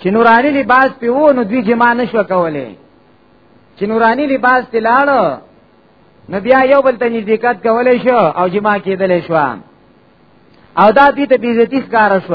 چې نورانی لباس په وو نو دوی جما نشو کولای چې نورانی لباس په لاړو نو بیا یو بل ته نزدېکت کولای شو او جما کېدل شو او دا دې ته بیزتی ښکار شو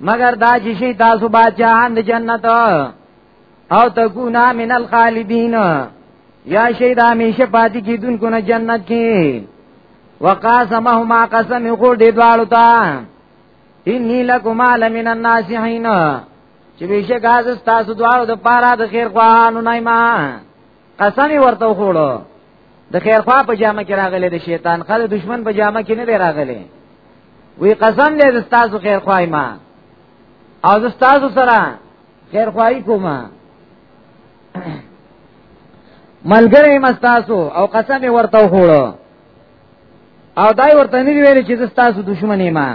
مگر دا چې شي تاسو بادشاہان د جنت او تکونا من الخالدین یا شي دا همیشه پاتې کیدونکو نه جنت کې وقاسمهما قسم خور دې دوالو ته انی لکما لمن الناسحین چې بشک از تاسو دوالو د پاره د خیر خواهانو نه ما قسم ورته وخوړو د خیر خوا په جامه کې راغله د شیطان خله دشمن په جامه کې نه دی راغله وی قسم دې د تاسو خیر خوای ما او د تاسو سره خیر خوای کوم ملګری مستاسو او قسم ورته وخوړو او دای ورته نه ویل چې د تاسو دشمن ما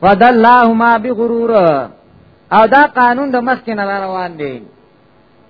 فدلهما بغرور او دا قانون د مخکې نه روان دی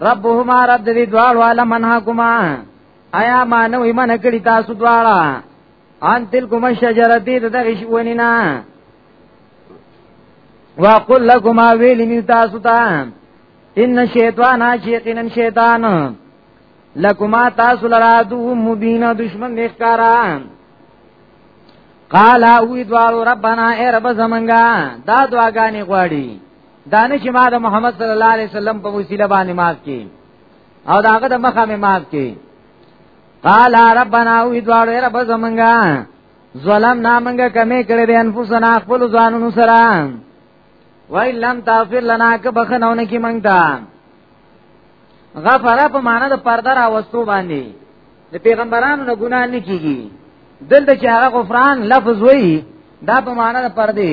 ربهما رب دې دوال والا منها کوما آیا ما نو ایمان کړی تاسو دواړه ان تل کوم شجره دې دغه شونی نه وقل لكما ویل می تاسو ته ان شیطان شیطان شیطان لکما تاسو لرا دو مبین دشمن مخکارا قال او دوارو ربنا اے رب زمنگا دا دعاګانی غواړي دانه چې ما د محمد صلی الله علیه وسلم په وسیله باندې مات کی او داغه د مخه مې مات کی قال ربنا او ادوار رب زمنګا ظلم نامنګا کمې کړې به انفسنا خپل ځانونو سره وای لم تغفر لنا که بخنونه کی منګتا غفر په معنا د پرده را وستو باندې د پیغمبرانو نه ګناه نه کیږي دلته چې هغه غفران لفظ وایي دا په معنا د پرده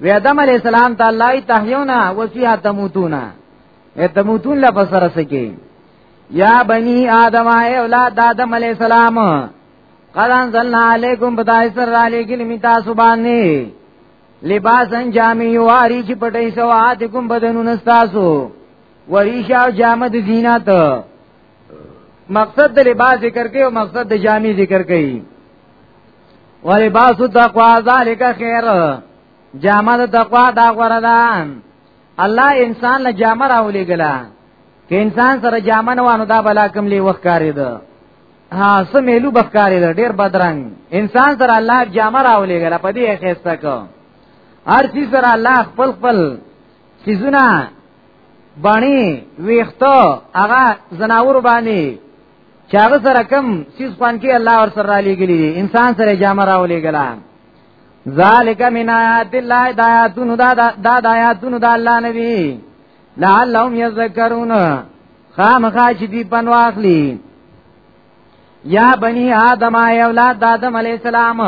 وی آدم علیہ السلام ته الله تحیونا وفیها تموتونا وی تموتون لا بسر سکی یا بنی آدم اے اولاد آدم علیہ السلام قد انزلنا علیکم بدایسر علی کلمی تاسو باندې لباسن جامی یواری چې پټی سواتکم بدنون تاسو وریشا جامد زینت مقصد د لباس ذکر کوي او مقصد د جامی ذکر کوي ولباس التقوا ذالک خیر جامه د تقوا دا غوړه ده الله انسان له جامه راولې ګلا که انسان سره جامه نه وانه دا بلا کم لی وخت کاری ده ها سمېلو بخکاری ده ډیر بدرنګ انسان سره الله جامه راولې ګلا په دې اخیسته کو هر چیز سره الله خپل خپل سيزونه باندې ویختو هغه زناور باندې چاغه سره کم سیس پان کې الله ور سره لګلی دي انسان سره جامه راولې ګلا ذالک من آیات الله د آیاتونو دا د آیاتونو د الله نبی لعلهم یذکرون خامخا چې دی پن واخلی یا بنی آدم ای اولاد د آدم علی السلام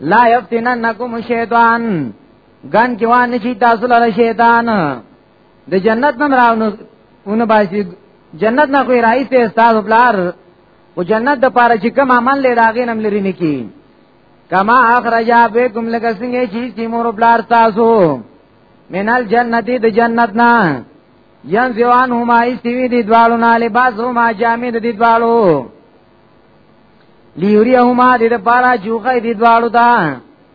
لا یفتننکم شیطان ګن کې وانه چې تاسو لره شیطان د جنت نن راونو اون باسي جنت نه کوئی راي ته استاد بلار او جنت د پاره چې کوم عمل لري راغې نم لري نه کی کما اخرجا بكم لک څنګه چې چې مور بلار تاسو منل جنتی د جنت نه ین زیوان هما ایستوی دی دوالو نا لباس هما جامع دی دوالو لیوری هما دی دا پارا جوخی دی دوالو دا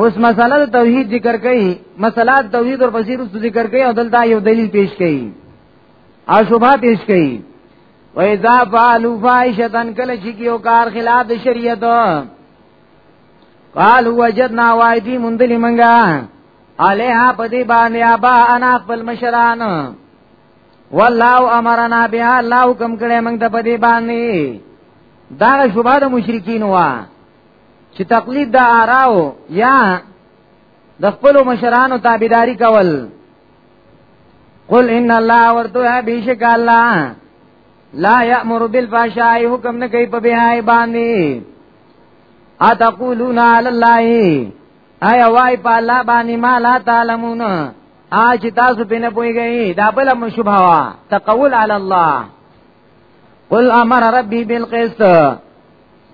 اوس مسله توحید ذکر کړي مسله توحید او فسیر ذکر کړي او دلته یو دلیل پیش کړي او شوبه پیش کړي و اذا فعلوا فاحشه کله چې یو کار خلاف د شریعت قال وجدنا وایدی مندلی منګه علیها پدی باندې ابا انا خپل مشران والله امرنا بها الله حکم کړي موږ ته پدی باندې دا شوبه د مشرکین وا چې تقلید د آراو یا د خپل مشرانو تابعداري کول قل ان الله ورته بیشک الله لا یامر بالفحشاء حکم نه کوي په بهای باندې اتقولون علی الله ایا وای په الله باندې ما لا تعلمون اج تاسو په نه پويږئ دا بل مشبهه تقول علی الله قل امر ربي بالقسط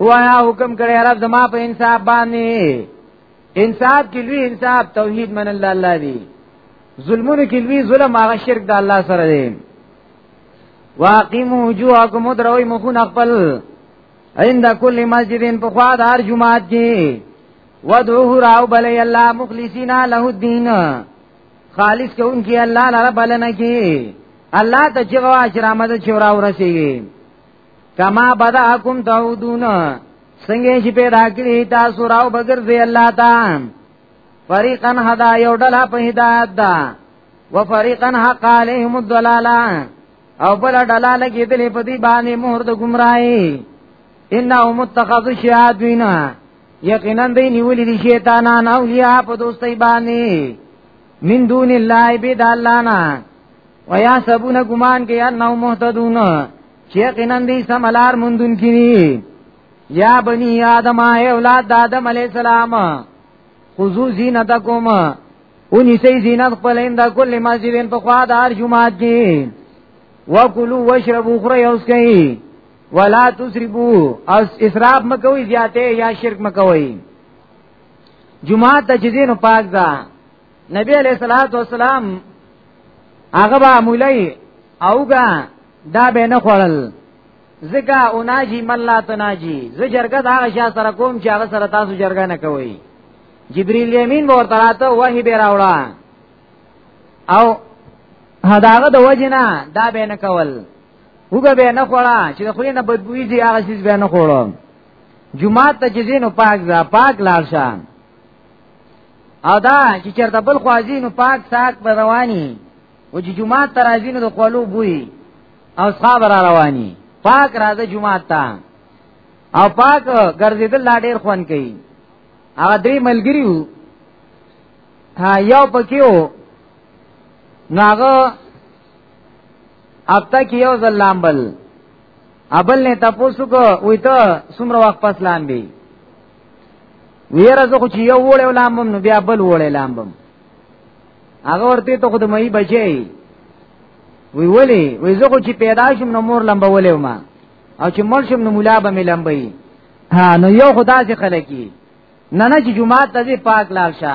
وایا حکم کړی رب زما په انصاف باندې انصاف کې لوی انصاف توحید من الله الله دی ظلمونه کې لوی ظلم هغه شرک د الله سره دی واقیمو وجوهکم دروي مخون خپل عند کل مسجدین په خوا د هر جمعات کې ودعوه راو بلی الله مخلصینا له الدین خالص کوونکی الله لره بلنه کی الله ته چې غوا چې رحمت چې را ورسیږي کما بداکم تعودون څنګه چې پیدا کړی تاسو راو بغیر دی الله تا فریقا هدا یو ډلا په هدایت دا و فریقا حق علیهم الضلاله او بل ډلا لګی دلې په دې باندې مهر د گمراهی انهم متخذ شیاطین یقینا دی نیولی دی شیطانان اولیاء په دوستۍ باندې من دون الله بيد الله نه ويا سبون ګمان کې انه مهتدون چې یقینا دی سملار مندون کړي یا بنی آدم اے اولاد د آدم علی السلام خذو زینتکم اونی سی زینت خپل اند کل مسجدین په خوا د هر جمعه کې وکلو واشربوا خره اوس کوي ولا تسربو او اسراف مکوي زیاته یا شرک مکوي جمعه ته چې دینو پاک ده نبی علیہ الصلوۃ والسلام هغه به مولای اوګه دا به نه خړل زګه اوناجی ملا تناجی ز جرګه دا غشا سره کوم چې هغه سره تاسو جرګه نه کوي جبرئیل امین ورته راته وਹੀ به راوړه او هداغه د وجنه دا به نه کول وګه به نه خوړه چې خو نه بدبوې دي هغه څه به نه خوړم جمعه ته چې زینو پاک ځا پاک لار شه او دا چې چرته بل خوازینو پاک ساک به رواني او چې جمعه ته راځي نو د خپلو بوي او صاحب را رواني پاک راځه جمعه ته او پاک ګرځیدل لا ډیر خوان کوي هغه درې ملګری وو یو پکې وو نو هغه اپتا کې یو ځل لامبل ابل نه تاسو کو وې ته څومره وخت پس لامبي ویره زه خو چې یو وړې لامبم نو بیا بل وړې لامبم هغه ورته ته خو د مې بچي وی ولی وی زه خو چې پیدا شم نو مور لمبه ولې ما او چې مړ شم نو مولا به مې لمبي ها نو یو خدا سي خلکی نه نه چې جمعه ته پاک لال شه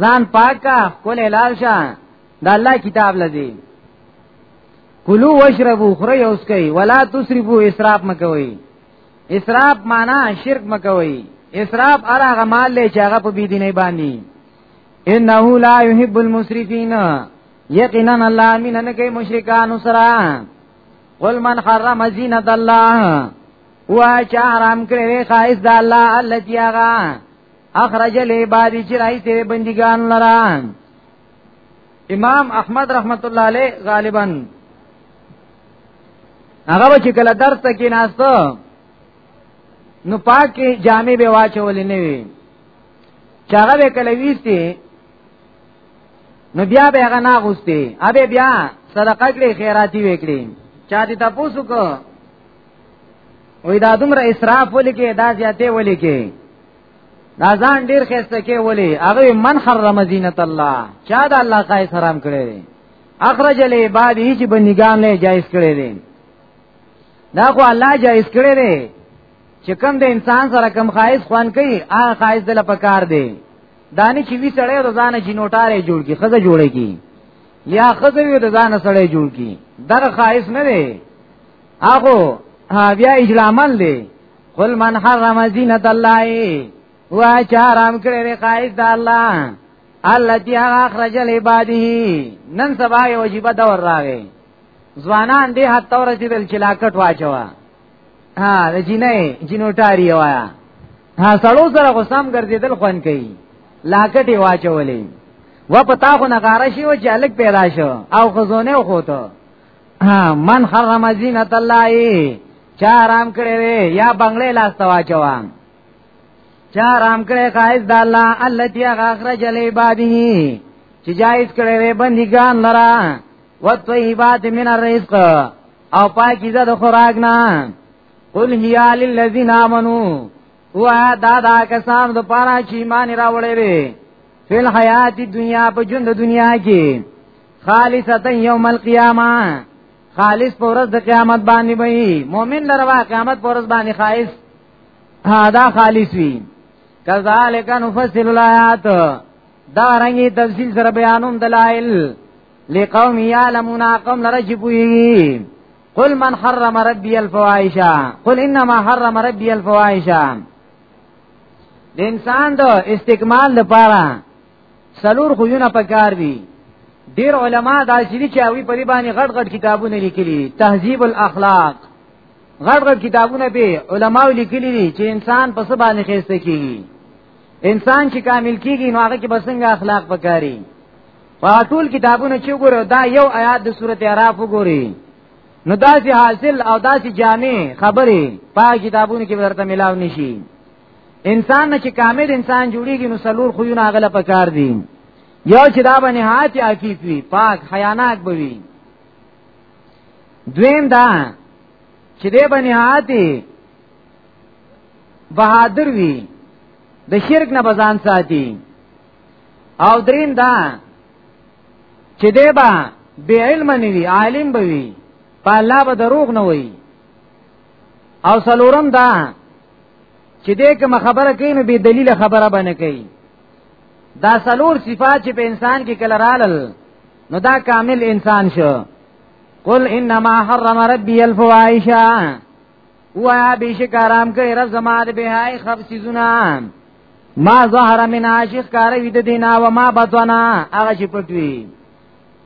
ځان پاک کا کولې لال شه دا الله کتاب لذي کلو واشربو خره اوس کوي ولا تسرفو اسراف مکوي اسراف معنا شرک مکوي اسراف هغه مال له چې هغه په بی دیني باندې انه لا يحب المسرفين یقینا الله امین نه کوي مشرکان سره قل من حرم زینت الله وا چا حرام کړی خایس د الله الله جیغا اخرج لعبادی چې راځي بندګان لران امام احمد رحمت الله علیه غالبا هغه چې کله درس ته کې ناشته نو پاکي جامې به واچولې نه وي چاغه به کله ویستي نو بیا به هغه نه غوستي ابه بیا صدقه کړې خیراتی وکړي چا دې تاسو کو وې دا دومره اسراف ولې کې دا زیاته ولې کې دا ځان ډیر خسته کې ولی هغه من حرم زینت الله چا دا الله قای حرام کړی اخرج له بعد هیڅ بندگان نه جایز کړی دی دا خو الله جایز کړی دی چې کوم د انسان سره کم خایز خوان کوي هغه خایز دل پکار دی دانی چې وی سړی د ځان جنوټاره جوړ کی خزه جوړه کی یا خزه وی د ځان سړی جوړ کی در خایز نه دی هغه بیا اجلامل دی قل من حرم زینت الله وا چارام کړي خایز د الله الله دی اخرج لعباده نن سبا یو جیب دور راغی ځوانان دې حد تور چې دل چلاکټ واچوا ها د جینې جینوټاری وایا ها سړو سره غسام ګرځیدل خوان کوي لاکټي واچولې و پتا خو نغاره شي او جالک پیدا شو او خزونه خو ته من حرم زینت الله چا آرام کړی وی یا بنگلې لاس تواچوا چا آرام کړی قائز د الله الله تی اخرج لی بادی چې جایز کړی وی بندګان لرا وطیبات من الرزق او پاکیزه د خوراک نه قل هی للذین آمنو و دا دا کسان د پاره چې ایمان راوړې وي فل حیات دنیا په ژوند دنیا کې خالصتا یوم القیامه خالص پر ورځ د قیامت باندې وي مؤمن لروا قیامت پر ورځ باندې خالص دا خالص وي کذالک نفصل الایات دا رنګي تفصیل سره بیانوم دلائل لقوم یعلمون قوم لرجبوی قل من حرم ربي الفواحش قل انما حرم ربي الفواحش د انسان د استکمال لپاره سلور خوونه پکار دي ډیر علما دا شری چې اوی په دې باندې غټ غټ کتابونه لیکلي تهذیب الاخلاق غټ غټ کتابونه به علما لیکلي دي چې انسان په سبا نه خسته کیږي انسان چې کامل کیږي نو هغه کې بسنګ اخلاق پکاري په ټول کتابونو چې ګورو دا یو آیات د سورته اعراف وګوري نو داسې حاصل او داسې جامع خبرې په کتابونو کې ورته ملاو نشي انسان نه چې کامل انسان جوړیږي نو سلور خو یو ناغله پکار دي یو چې دا باندې هاتي عقیق وي پاک خیاناک بوي دویم دا چې دې باندې هاتي بہادر وي د شرک نه بزان ساتي او دریم دا چې دی با بی علم نه وی عالم به وی په الله به دروغ نه وی او سلورم دا چې دې کوم خبره کوي نو به دلیل خبره باندې کوي دا سلور صفات چې په انسان کې کله رالل نو دا کامل انسان شو قل انما حرم ربي الفواحش وایا بشک آرام کوي رب زما د بهای خف سيزونه ما ظهر من عاشق کار وی د دینا و ما بطنا هغه چې پټوي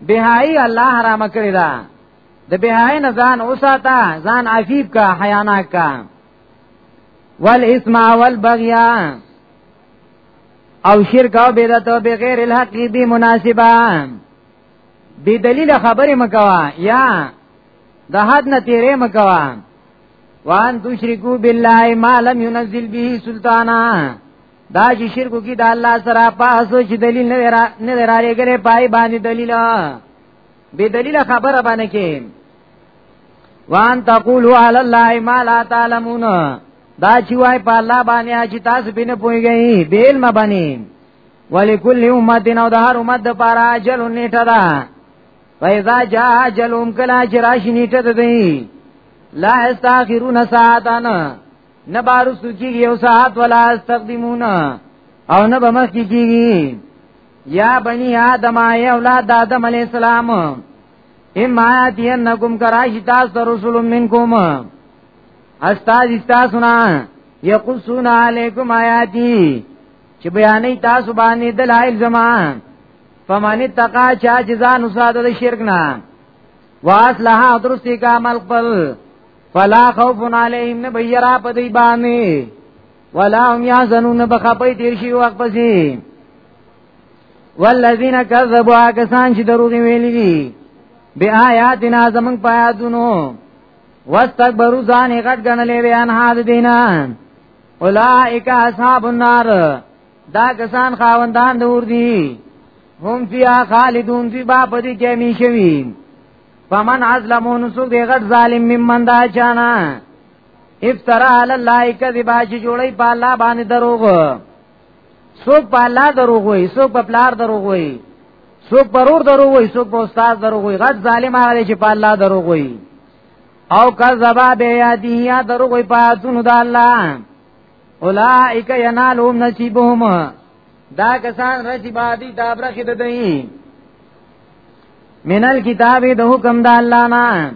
بهای الله حرام کړی دا د بهای نه ځان اوساته ځان عفیف کا حیانا کا والاسم والبغیا او شرک او بدعت بغیر الحق دی مناسبه بی دلیل خبرې مکوا یا د حد نه تیرې مکوا وان تشرکو بالله ما لم ينزل به سلطانا دا چې شرکو کې د الله سره پاسو چې دلیل نه را نه را لګلې پای باندې دلیل به دلیل خبره باندې کې وان تقولوا على الله ما لا تعلمون دا چې وای په الله باندې چې تاسو بنه پويږئ بیل ما باندې ولکل امت نو د هر امت د پاره اجل نیټه ده فاذا جاء اجلهم کلا جراش نیټه ده دی لا استاخرون ساعتان نه بارو سوچي یو ساعت ولا استقدمون او نه بمخ کیږي یا بنی آدم ای اولاد آدم علی السلام اما دینکم کراش تاسو رسول منکم استاد استاسنا یقصون علیکم آیاتی چې بیانې تاسو باندې دلایل زما فمن تقا چا جزان وساده د شرک نه واس لها درستی کا عمل خپل فلا خوف علیهم نه بیرا په دی باندې ولا هم یحزنون بخپې تیر شي وخت پسې والذین کذبوا کسان چې دروغ ویلي دي بیا آیاتنا زمنګ پیادونو واستكبروا ځان غټ غنلې بیان هاد دینان اولائک اصحاب النار دا کسان خاوندان د اور دي هم فیا خالدون فی با پدی کې می شوی فمن ازلمون سو دی غټ ظالم ممن دا چانا افترا علی الله کذبا چې جوړی په الله باندې دروغ سوک په الله دروغ وای سوک په پلار دروغ وای سوک پرور دروغ وای سوک په استاد دروغ وای غټ ظالم هغه چې په الله دروغ وای او کذبا بیاتی یا دروغ په آیاتونو د الله اولائک ینالهم نصیبهم دا کسان رسی بادی تابرخی ددئی منل کتاب د حکم د الله نه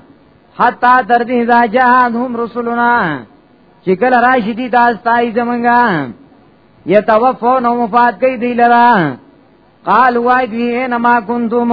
حتا تر دې دا جهاد هم رسولنا چې کله راشي دي تاسو تای زمونږه یتوفون مفاد کوي دی لرا قال وای دی انما کنتم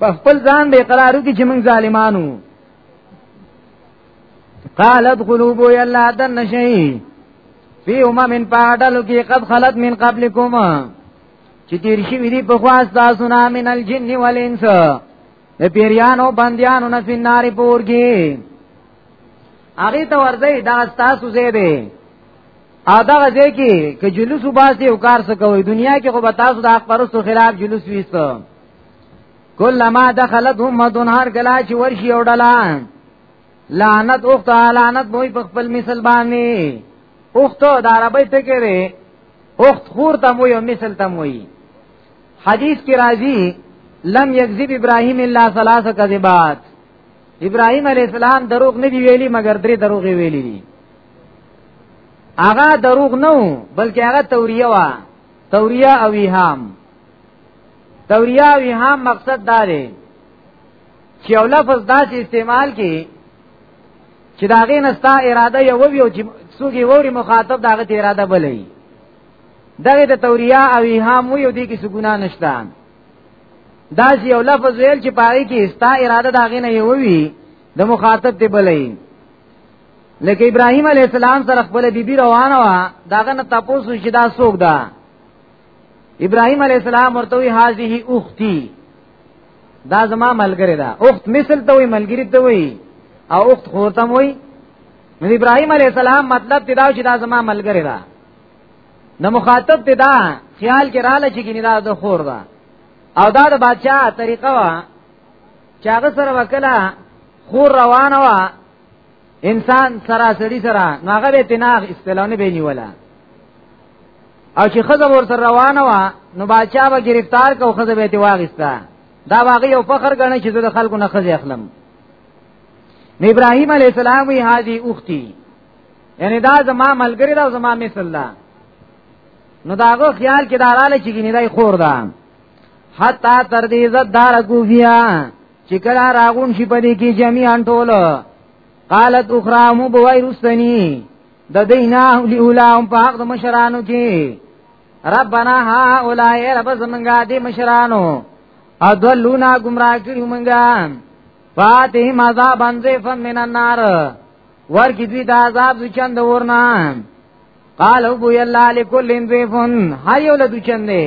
په خپل ځان به اقرار وکړي چې موږ ظالمانو قال ادخلوا بو يلا دن شي في امم پاډلو کې قد خلت من قبلكم چې تیر شي ویری په خواص تاسو نه من الجن والانس د پیریانو بندیانو نه فناري پورګي هغه ته ورځي دا تاسو زه دی ادا غځه کې ک جلوس وباسي او کار څه کوي دنیا کې خو به تاسو د اخبارو خلاف جلوس ویسته کلمہ دخلت امتون هر کلا چې ورشي او ډلا لعنت اخت لعنت بوئی په خپل مثل باندې اخت د عربی ټکی دی اخت خور تم وی او مثل تم وی حدیث کی راضی لم یکذب ابراهیم الا ثلاثه کذبات ابراهیم علی السلام دروغ نه دی ویلی مگر درې دروغ ویلی دي هغه دروغ نه بلکې هغه توریه وا توریه او ایهام دوریا وی هم مقصد دا دی چې یو لفظ داسې استعمال کی چې دا غي نستا اراده یو وی او چې سوګي ووري مخاطب دا غي اراده بلې دغه د توریا او ایهام وی او دې کې سګونا نشته دا چې یو لفظ ویل چې پاره کې استا اراده دا غي نه یو وی د مخاطب دی بلې لکه ابراهيم عليه السلام سره خپل بيبي روانه وا داغه نه تاسو چې دا سوګ ده ابراهيم عليه السلام ورته وی هذه اختي دا زما ملګری ده اخت مثل ته وی ملګری ته وی او اخت خور ته وی نو ابراهيم عليه السلام مطلب دا چې دا زما ملګری ده نو مخاطب ته دا خیال کې رااله چې ګینه دا د خور ده او دا د بادشاہ طریقه وا چې هغه سره وکړه خور روانه وا انسان سراسری سره ناغه به تناغ استلونه به نیولا او چې خزه ور سره روانه وا نو باچا به گرفتار کو خزه به تی واغستا دا واقعي او فخر غنه چې د خلکو نه خزه اخلم نو ابراهيم عليه السلام وی هادي اختي یعنی دا زما ملګری دا زما مثل ده نو داغه خیال کې داراله چې ګینې دای خور ده حتا تر دې زد دار کوفیا چې کله راغون شي پدې کې جميعا ټول قالت اخرى مو بوای رستنی د دینا لولاهم په حق د مشرانو کې ربنا ها اولای رب زمنګا دې مشرانو ادلونا گمراه کړي مونږه فاتح مزا بنځه فم من النار ور کی دوی دا عذاب دو چند ورنا قال ابو یلا لکل انذیفن هر یو لدو چند دی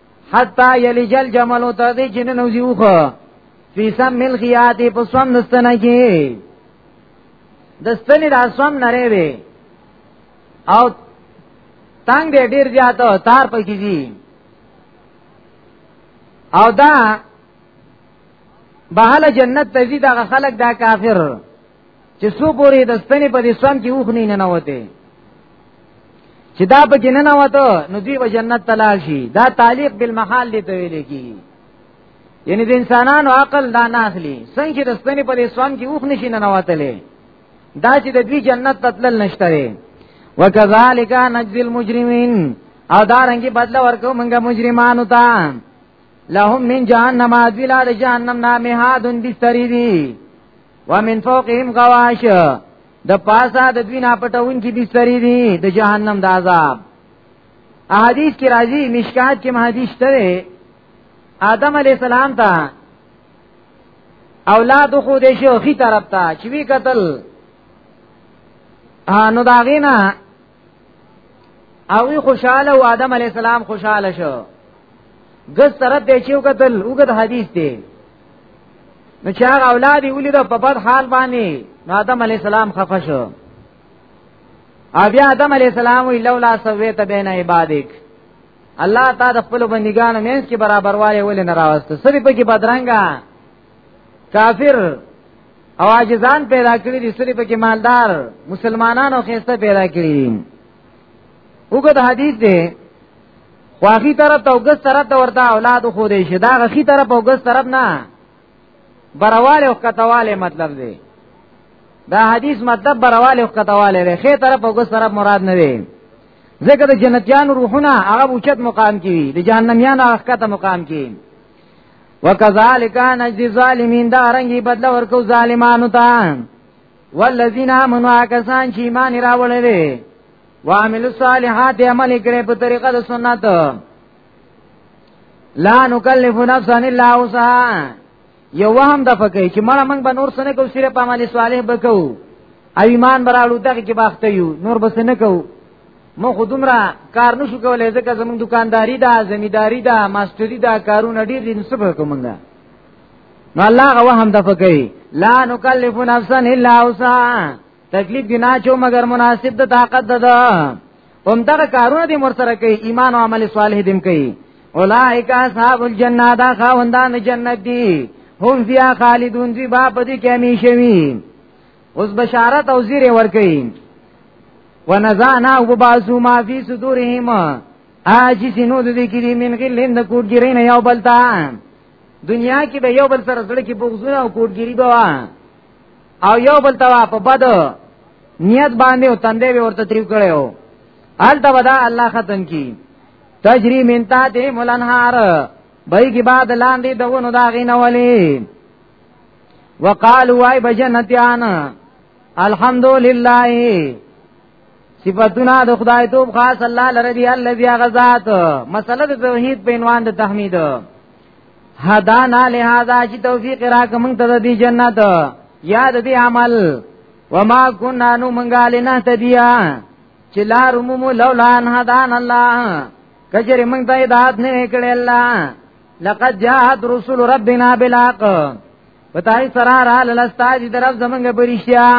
حتا یلجل جمل او تر دې چې نه نوځي وخه فی سم مل خیات په سوم نستنه کې د ستنې د سوم نری وي او تنگ دې ډیر زیات تار پکې دي او دا بهله جنت تزيد هغه خلک دا کافر چې څو پورې د ستنې په دې سم کې اوخ نه نه وته چې دا په کې نه وته نو دوی به جنت تلاشي دا تعلیق بالمحال دی ته ویل کی یعنی د انسانانو عقل دا نه اخلي څنګه د ستنې په دې سم کې اوخ نشي نه وتلې دا چې د دوی جنت تتلل نشته وي وکذالک نجزی المجرمین او دا رنګي بدله ورکو منګه مجرمانو ته لهم من جهنم ازلا جهنم نامه هادن بستری دی ومن فوقهم غواش د پاسا د دوی نه پټون کې دي سری دي د جهنم د عذاب احادیث کې راځي مشکات کې حدیث ته آدم علی السلام ته اولاد خو دې شو خي طرف ته چې وی قتل نو داغینا اوی خوشاله او آدم علی السلام خوشاله شو ګس طرف دی چې وکتل وګد حدیث دی نو چې هغه اولاد یې ولید په بد حال باندې نو آدم علی السلام خفه شو بیا آدم علی السلام وی لولا سویت بین عبادک الله تعالی خپل بندګانو مینس کې برابر والے ولې نه راوست سری په کې بدرنګا کافر او عاجزان پیدا کړی دي سری په کې مالدار مسلمانانو خسته پیدا کړی دي وګد حدیث دی واخی طرف ته وګس طرف ته ورته اولاد خو دې شي دا غخی طرف وګس طرف نه برواله او کتواله مطلب دی دا حدیث مطلب برواله او کتواله دی خې طرف وګس طرف مراد نه دی ځکه د جنتیان روحونه هغه اوچت مقام کې دي د جهنميان هغه کته مقام کې وکذالک نجزی الظالمین دا رنگی بدل ورکو ظالمانو ته والذین آمنوا کسان چې ایمان راوړل دي وعملوا الصالحات عمل کړي په طریقه د سنت لا نکلف نفسا الا وسعها یو هم د فکر چې مړه موږ به نور سنه کو سره په عمل صالح بکو ایمان براړو دغه کې باخته یو نور بس نه کو مو خودمرا کار نشو کولای ځکه زمونږ دکانداری ده زمیداری ده ماستری ده کارونه ډیر دي نسب کومنګا نو الله غو هم د فکری لا نکلف نفسا الا وسعها تکلیف دی نه چو مگر مناسب د طاقت ده ده هم دغه کارونه دې مرسره کوي ایمان او عمل صالح دې کوي اولائک اصحاب الجنه دا خاوندان جنت دي هم فیا خالدون دی با پدی کمی شوی اوس بشارت او زیر ورکړي ونزعنا وباسو ما فی صدورهم اجی سینو د دې کې من غلین د کوډګری نه یو بلتا دنیا کې به یو بل سره سره کې بغزونه او کوډګری به او یو بل ته په بد نیت باندې او تندې به ورته تریو کړو حال دا ودا الله ختم کی تجری من تا دې مولانهار بای کی بعد لاندې دونو دا غینولې وقالو وای بجنتیان الحمدلله صفاتنا د خدای توب خاص الله لره دی الذي غزاد مسله د توحید په عنوان د تحمید هدانا لهذا چې توفیق راک موږ ته د جنت یاد دی عمل وما كنا نو منګا لنه تدیا چې لار مومو لولا ان هدان الله کجری موږ ته هدایت نه کړی الله لقد جاءت رسل ربنا بالحق پتاي سرا را لستاج طرف زمنګ پرشتیا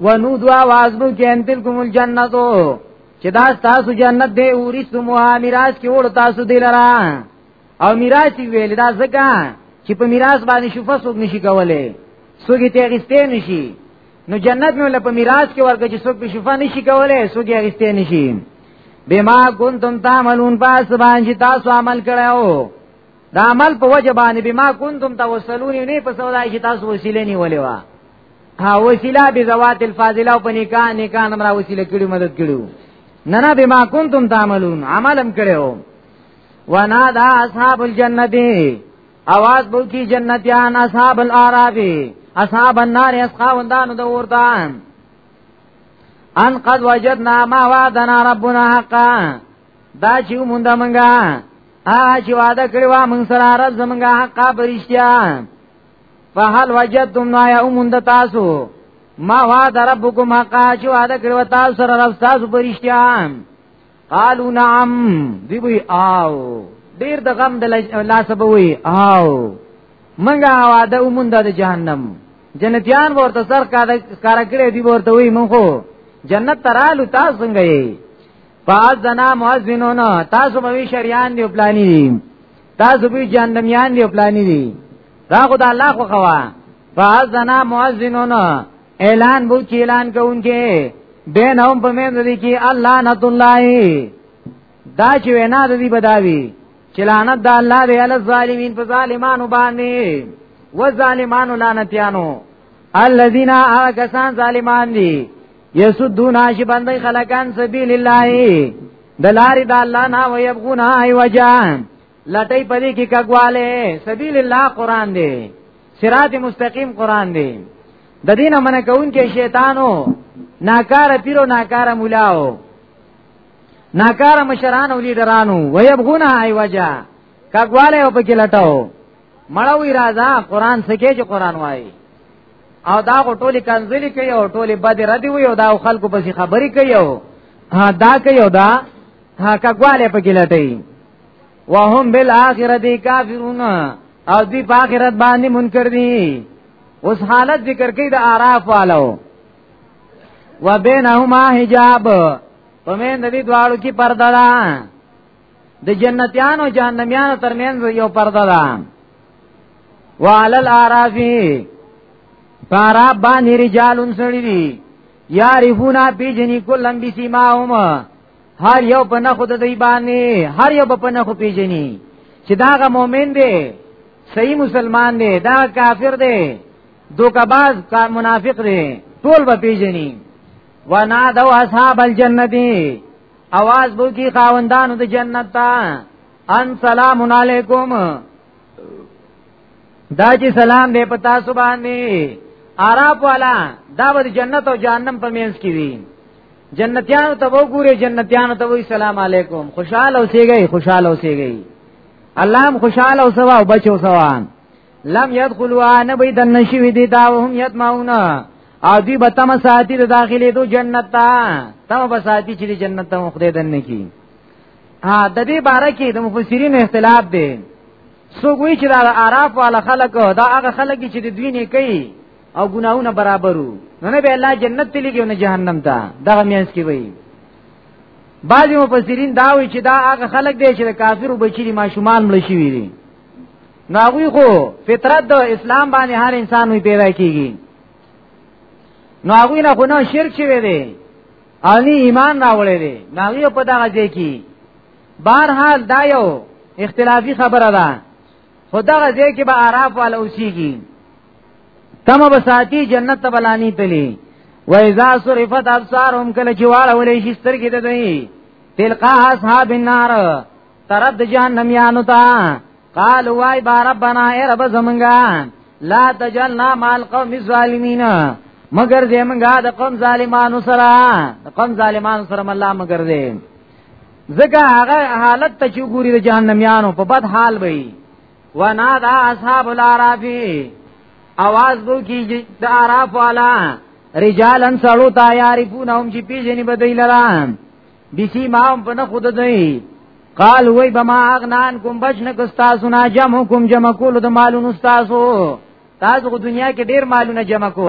ونود واواز بو کې انتل کوم جنتو چې دا تاسو جنت دی اوري سمو میراث کې وړ تاسو دی لرا او میراث ویل دا زکه چې په میراث باندې شفا سوګ نشي کوله سوګي ته غستې نشي نو جنت نو لپاره میراث کې ورکړي چې څوک به شفا نشي کولای څوک یې اغستې نشي بما کنتم تعملون پس باندې تاسو عمل کړو دا عمل په وجه باندې بما کنتم توسلون نه په سودا چې تاسو وسیله نیولې وا ها وسیله به زوات الفاضله او په نکاح نکاح نمرا وسیله کړي مدد کړو نه نه بما کنتم تعملون عملم کړو ونا دا اصحاب الجنه اواز بو کی جنتیان اصحاب الاعراف اصحاب النار اسقاوندان د ورته ان قد وجدنا ما وعدنا ربنا حقا دا چې مونږه مونږه ا چې وعده کړی و مونږ سره رب زمونږه حقا پرشتیا فهل وجدتم ما یا مونږ تاسو ما وعد ربکم حقا چې وعده کړی و تاسو سره رب تاسو پرشتیا قالو نعم دی وی آو ډیر د غم د لاس به وی آو منګه واده ومند د جهنم جنتیان ورته سر کار کړی دی ورته وی مونږ جنت ترالو تاسو څنګه یې پاس دنا مؤذنون تاسو به شریان دی پلانی دی تاسو به جهنميان دی پلانی دی دا خدای الله خو خوا پاس دنا مؤذنون اعلان بو چې اعلان کوونکې بینهم په مېند دي کې الله نت الله دا چې وینا د دې بداوی چې لعنت د الله دی علی الظالمین په ظالمانو باندې و ظالمانو لعنتیانو الذين اكسان ظالمان دي يسدون عاش بندي خلقان سبيل الله دلاري د الله نه ويبغون اي وجان لټي پدې کې کګواله سبیل الله قران دی صراط مستقیم قران دی د دین منه کون کې شیطانو ناکار پیرو ناکار مولاو ناکار مشران او لیډرانو ويبغونه ای وجا کګواله او پکې لټاو مړوي راځه قران سکه چې قران وایي او دا ټولي کنځلي کوي او ټولي بد ردی وي او دا خلکو پسې خبري کوي او دا کوي او دا کګواله پکې لټي وهم بالآخرت کافرون او دی په آخرت باندې منکر دي اوس حالت ذکر کوي د اعراف والو وبینهما حجاب پمن د دې دواړو کې پرده ده د جنتیانو جهنميانو ترمنځ یو پرده ده وعلى الاعراف پارا باندې رجال سړي دي یارفونا پیجنی کلم بسیماهم هر یو په نه خود دی باندې هر یو په نه خو پیژني چې داغه مؤمن دی صحیح مسلمان دی دا کافر دی دوکباز کا منافق دی ټول به پیژني ونا دو اصحاب الجنت اواز بو کی خاوندانو د جنت ته ان سلام علیکم دا چې سلام دې پتا سو باندې عرب والا دا به جنت او جهنم په مینس کې وي جنتیانو ته وګوره جنتیانو ته وی سلام علیکم خوشاله اوسېږئ خوشاله اوسېږئ الله هم خوشاله اوسوا او بچو سوان لم يدخلوا نبي دنشي وي دي دا وهم يتمعون او دی به تم ساتي د داخلي دو جنت ته تم به ساتي چې جنت ته خدای دنه کی ها د دې باره کې د مفسرین اختلاف دی څوک وی چې دا اعراف والا خلق دا هغه خلق چې د دوی نه کوي او ګناونه برابرو نو نه به الله جنت ته لګي او نه جهنم ته دا مینس کې وی بعضی مفسرین دا وی چې دا هغه خلق دی چې د کافرو بچی ماشومان مړ شي وي نو هغه خو فطرت د اسلام باندې هر انسان وی پیدا کیږي نو هغه نه خو نه شرک شوی دی او نه ایمان راوړی دی نو هغه په دغه ځای کې بهرحال دا یو اختلافي خبره ده خدغه ځای کې به عراف والا اوسېږي تم به ساتي جنت ته بلانی تلی و اذا صرفت ابصارهم کله چې واړه ولې شي سترګې ته دوی تلقا اصحاب النار ترد جهنم یانو تا قال وای با ربنا ای رب زمنګا لا تجلنا مال قوم الظالمین مگر زمنګا د قوم ظالمانو سره د قوم ظالمانو سره مله مگر زمنګا ځکه هغه حالت ته چې ګوري د جهنميانو په بد حال وي ونا دا اصحاب العرافی आवाज بو کی د عراف والا رجالن سړو تا یعرفون هم چې پیژنې بدای لرا بسی ما هم په خود دی قال وای بما اغنان کوم بچ نه کستا سنا جمع کوم جمع کول د مالونو استاسو تاسو په دنیا کې ډیر مالونه جمع کو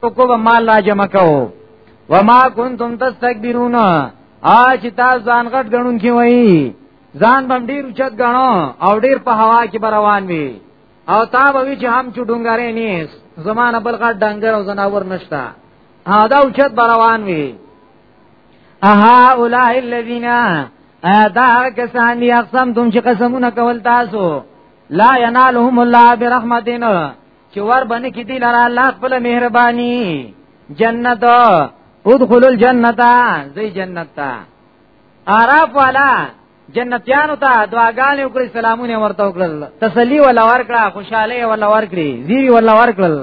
کو به مال لا جمع کوو وما کنتم تستكبرون اج تاسو ځان غټ غنون کی وای ځان بم ډیر چت غنو او ډیر په هوا کې روان وي او تا به وی چې هم چډونګارې نیس زمانه بل غټ ډنګر او زناور نشتا ها دا اوچت روان وي اها اولای الذین ادا کسان دی اقسم تم چې قسمونه کول تاسو لا ینالهم الله برحمتنا چې ور باندې کې دی لاره الله خپل مهرباني جنت ادخل الجنت زي جنت تا عرف والا جنتیانو ته دعاګانې وکړي سلامونه ورته وکړل تسلی ولا ورکړه خوشاله ولا ورکړي زیری ولا ورکړل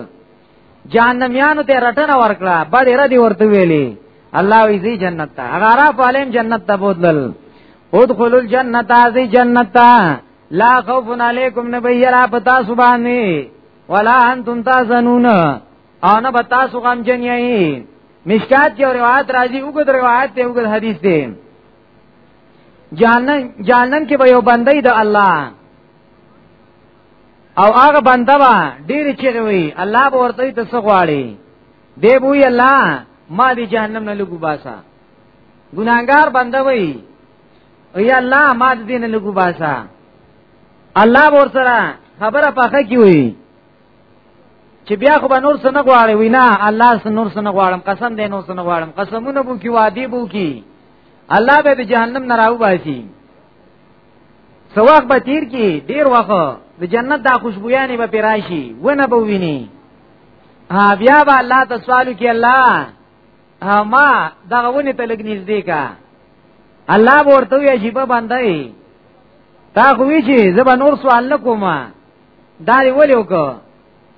جهنميانو ته رټنه ورکړه بد را دي ورته ویلي الله وی زی جنت ته هغه را پالم جنت ته بوتل ادخل الجنت ازي جنت ته لا خوف علیکم نبیرا پتا سبحانه ولا انتم تاسنون او نه بتا سو غم جن یی مشکات کې روایت راځي وګد روایت ته وګد حدیث دی جانن جانن کې به یو بندې د الله او هغه بنده با ډیر چیرې وي الله به ورته ته سغواړي دی بوې الله ما دې جهنم نه لګو باسا ګناګار بنده وي او یا الله ما د دین لګو باسا الله ور سره خبره پخه کی وی چې بیا خو به نور سن غواړي وینا الله سن نور سن غواړم قسم دې نور سن غواړم قسمونه بو کی وادي بو کی الله به د جهنم نه راو باسي سواق به تیر کی ډیر وخت د جنت دا خوشبویانه به پیراشي ونه به ویني ها بیا به الله تسوالو کی الله ما دا ونی ته لګ نږدې کا الله ورته وی عجیب باندې تا خو وی چې زبا نور سوال نکوم دا دی ولې وک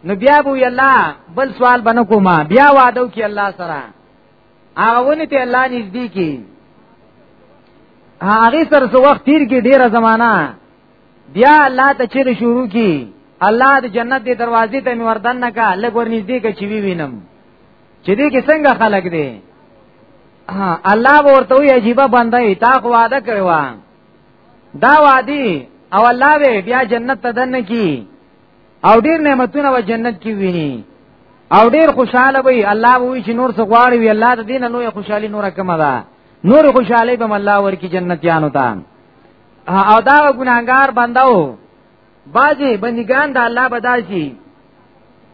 نو بیا بو الله بل سوال بنه کوم بیا وعده کی الله سره هغه ونی ته الله نږدې کی هغه سره سو وخت تیر کی ډیره زمانہ بیا الله ته چیر شروع کی الله د جنت دی دروازې ته می وردن نه کا لګور نږدې کا چی وی وینم چې دې کې څنګه خلق دي الله ورته وی عجیب بنده ای تا خو وعده کړو دا وادي او الله به بیا جنت ته دن کی او ډیر نعمتونه و جنت کی ویني او ډیر خوشاله وي الله وی چې نور څه غواړي وی الله د دین نوې خوشحالي نور کمه ده نور خوشحالي به الله ورکی جنتیانو ته او دا ګناګار بنداو بعضی بندگان د الله بداشي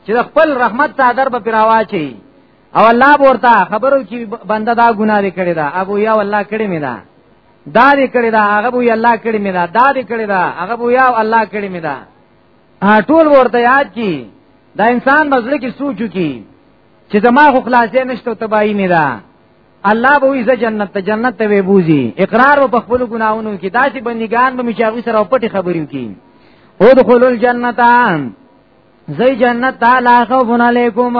چې خپل رحمت صادر به پراوا چی او الله ورته خبرو چې بنده دا ګناه دې کړی دا ابو یا الله کړی می دا دا دې کړی دا هغه بو یا الله کړی می دا دا دې کړی دا هغه بو یا الله کړی می دا ټول ورته یاد کی دا انسان مزل کې سوچو کی چې زما خو خلاصې نشته تباہی نه ده الله به وي جنت ته جنت ته وبوزي اقرار په خپل ګناونو کې داسې بندګان به مشاوي سره پټي خبرې کوي او دخول الجنت زي جنت ته لا خوف علیکم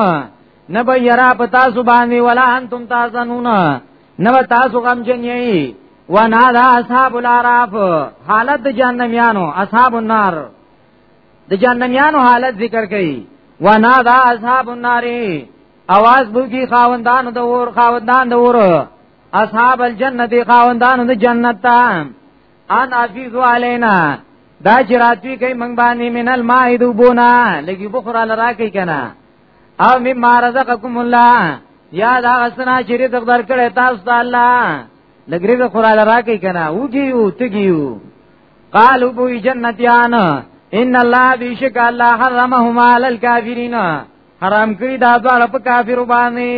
نه به یرا پتا سبحانه ولا انتم تاسنون نه به تاسو غم جنې ونا دا اصحاب العراف حالت د جهنميانو اصحاب النار د جهنميانو حالت ذکر کړي ونا دا اصحاب النار اواز بو کی خاوندان د اور خاوندان د اور اصحاب الجنت خاوندان د جنت ته ان عزیز علینا دا چې راتوی کوي منګ باندې منل ما ایدو بونا لګي بخرا لرا کوي کنه او مما رزقکم الله یا دا غسنا چې رزق درکړې تاسو ته الله لګري د خورا لرا کوي کنه وګیو تګیو قالو بو جنتیان ان الله بیشک الله حرمهما علی الکافرین حرام کړی دا دواړه په کافر باندې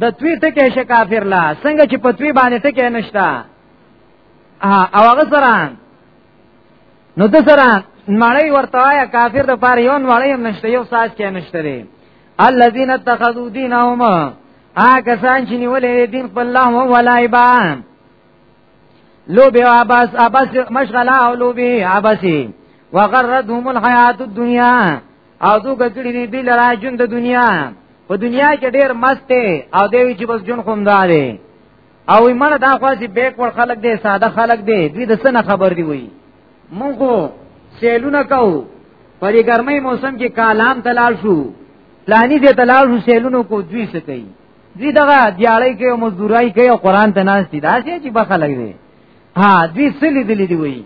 د توی ټکی شه کافر لا څنګه چې په توی باندې ټکی نشتا او هغه سره نو د سره مړی ورته یا کافر د پاره یو مړی هم نشته یو ساز کې نشته دی الذين اتخذوا دينهم ا کسان چې نیولې دین په الله او ولایبا لوبي او اباس اباس مشغله او لوبي اباسي وغرتهم الحیات الدنیا او دو کړي دی بل را جون د دنیا په دنیا کې ډیر مست او دی چې بس جون خوندار او ایمان دا خاصی بیک ور خلق دی ساده خلق دی دوی د سنه خبر دی وی مونږ سیلونه کو په دې ګرمۍ موسم کې کالام تلال شو لانی دې تلال شو سیلونو کو دوی سکی دوی دغه دیاړی کې او مزدورای کې او قران ته ناس دي دا چې بخلګ دی ها دوی سلی دلی دی وی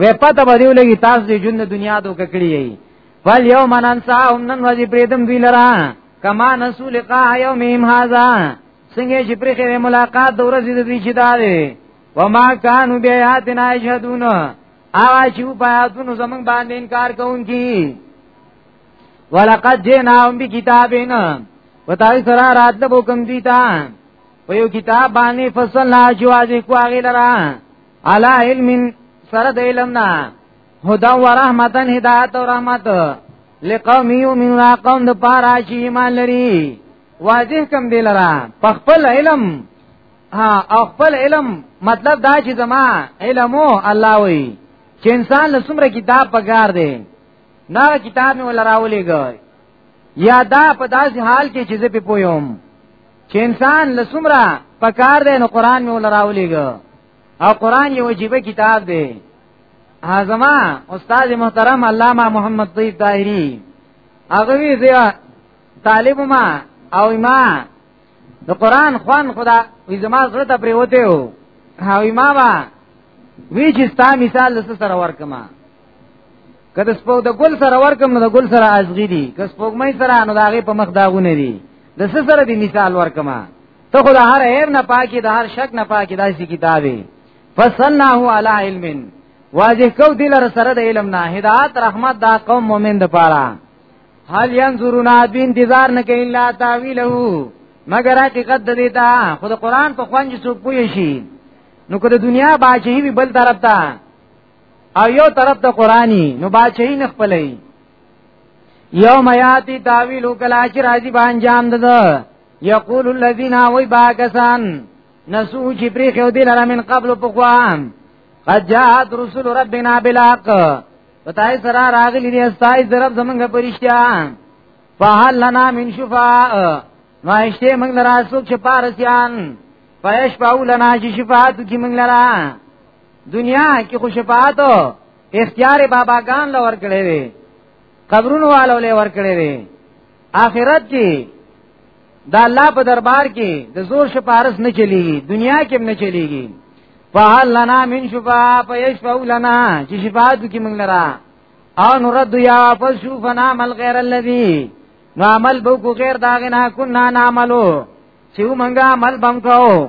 وې پته به دیو لګي تاسو دې ژوند دنیا دو ککړی یي فل یوم ننساهم نن ورځې پریدم دوی لرا کما نسو لقا یومهم هاذا څنګه چې پرې کې ملاقات د ورځې د دوی چې دا دی وما كانوا بیاتنا یشهدون اوا چې په آیاتونو زمنګ باندې انکار کوونکی ولقد جئناهم بکتابنا وتاوی سره راتله بو کم دیتا په یو کتاب باندې فصل لا جواز کو هغه لرا علا علم سره د علم نه هدا و رحمتن هدایت او رحمت لقوم یؤمنون قوم د پاره چې ایمان لري واضح کم دی لرا په خپل علم ها او خپل علم مطلب دا چې زما علمو الله وی چې انسان له څومره کتاب پګار دی نه کتاب مې ولراولېږي یا دا په داسې حال کې چې زه په پویم چې انسان لسمره پکار دی نو قران مې ولراولېګ او قران یو عجیب کتاب دی اعظما استاد محترم علامه محمد طیب طاهری هغه وی زیا طالب ما او ما د قران خوان خدا وی زما زړه ته پریوته او ما وی چې ستا مثال سره ورکما کله سپوږ د ګل سره ورکم نو د ګل سره ازغی دي کله سپوږمۍ سره نو داغه په مخ داغونه دي د څه سره دی مثال ورکما ته خو د هر عیب نه پاکي د هر شک نه پاکي داسې کتابي فصلناه علی علم واضح کو دل سره د علم نه هدایت رحمت دا قوم مؤمن د پاره حال ينظرون ادوی انتظار نه کوي الا تعویله مگر حقیقت د دې ته خود قران په خوانج څوک پوي شي نو کله دنیا باچې وی بل طرف ته او یو طرف ته قرآنی نو باچهی نه خپلې یوم یاتی تاویل کلا چې راځي به انجام ده یقول الذین وای باکسان نسو چې پرې خو دې لره من قبل پخوام قد جاءت رسل ربنا بالحق پتاي سره راغلي دي استای ضرب زمونږ پرشتیا فهل لنا من شفاء نوښته موږ لرا څوک چې پارسیان فیش پاو لنا چې شفاعت کی موږ لرا دنیا کې خو شفاعت اختیار باباګان لور کړی وي قبرونو والو له ور کړی وي آخرت کې دا الله په دربار کې د زور شپارس نه چلیږي دنیا کې هم نه چلیږي فهل لنا من شفاء فيشفع لنا چې شفاعت کې موږ لرا او نرد یا واپس شو فنا مل غیر الذی نو عمل بو کو غیر داغه نه کو نه عملو چې موږ عمل بم کوو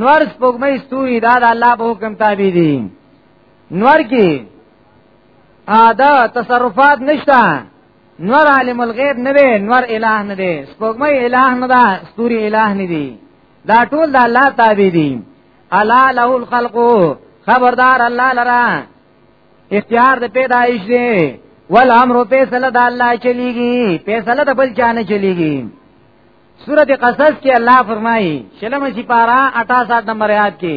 نور سپوږمۍ ستوري دا د الله په حکم تابع دي نور کې ادا تصرفات نشته نور عالم الغیب نه دی نور الہ نه دی سپوږمۍ الہ نه ده ستوري الہ نه دي دا ټول د الله تابع دي الا له الخلق خبردار الله لرا اختیار د پیدایش دی والامر فیصله د الله چلیږي فیصله د بل چا نه چلیږي سورت قصص کې الله فرمایي شلم شي پارا 68 نمبر آیات کې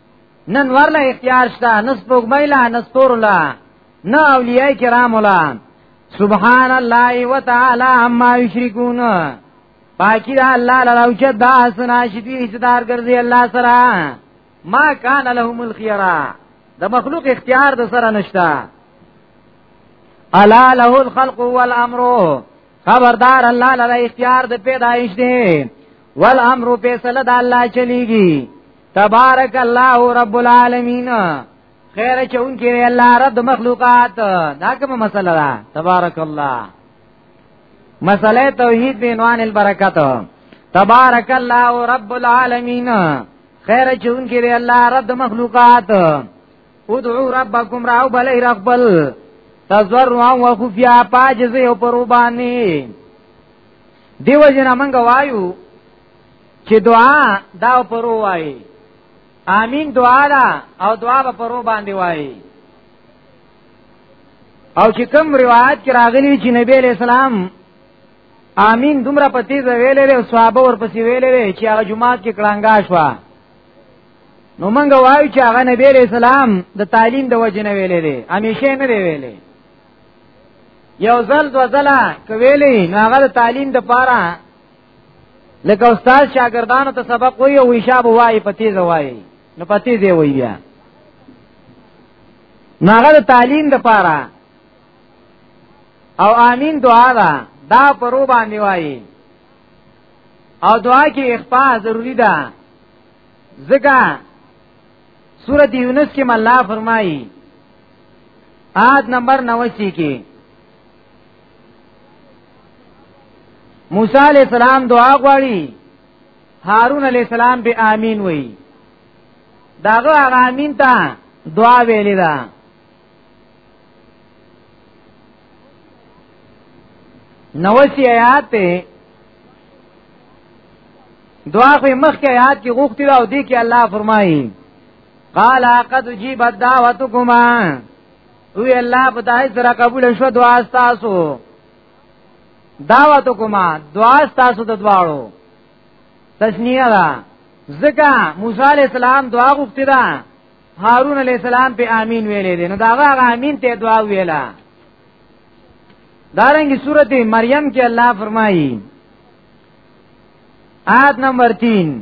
نن ورله اختیار شته نس پوګمای لا نس تور لا نه اولیاء کرام لا سبحان الله وتعالى عما یشرکون پاکی دا الله لرا او چې دا سنا شدی حصدار ګرځي الله سره ما کان لهم الخيرا د مخلوق اختیار د سره نشتا الا له الخلق والامر خبردار الله لرا اختیار د پیدایش دی والامر فیصله د الله چلیږي تبارک الله رب العالمین خیر چون کې الله رب مخلوقات دا کومه مسله ده تبارک الله مسله توحید بنوان البرکات تبارک الله رب العالمین خیر چون کې الله رب مخلوقات ادعو ربکم راو بلی رغبل تزرعا و خفیا پاجزه و پروبانی دیو جنا منگا وایو چې دعا دا پرو وای امين دعا دا او دعا به پرو باندې وای او چې کوم روایت کې راغلی چې نبی عليه السلام امين دومره پتی ویلې او صحابه ورپسې ویلې چې هغه جمعه کې کلانګا شو نو مونږ وایو چې هغه نبی عليه السلام د تعلیم د وجه نه ویلې دي همیشه نه دی ویلې یو ځل دو ځله کویلې نو هغه د تعلیم د پاره لکه استاد شاګردانو ته سبق وایي او حساب وایي په تیز وایي نو په تیز وایي بیا ناغه تعلیم د پاره او امین دعا دا دا پرو باندې وایي او دعا کې اخفاء ضروری ده ځکه سورۃ یونس کې الله فرمایي آد نمبر 89 کې موسی علی السلام دعا غواړي هارون علی السلام به امين وای داغه هغه امين ته دعا ویلې ده نوسی آیات ته دعا خو مخکې آیات کې غوښتي او دې کې الله فرمایي قال قد جيبت دعوتكما وی الله په دای سره قبول شو دعا تاسو دعوت کوما دعا تاسو د دواړو تسنیه دا زکا موسی علی السلام دعا غوښتي دا هارون علی السلام په امین ویلې دي نو دا هغه امین ته دعا ویلا دارنګي سورته مریم کې الله فرمایي آیت نمبر 3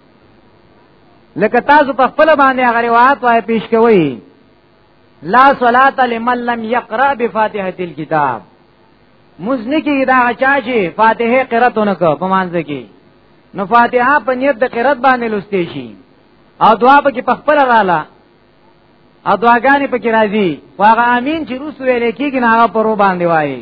لکه تاسو په خپل باندې هغه روایت وای پیش کوي لا صلات لمن لم يقرأ بفاتحه الكتاب مزنه کې دا چا چې فاتحه قرأت نکو په مانځ کې نو فاتحه په نیت د قرأت باندې لوستې شي او دعا په کې پخپل رااله او دعاګانې په کې راځي واغه امين چې روس ویلې کېږي نه هغه پرو باندې وایي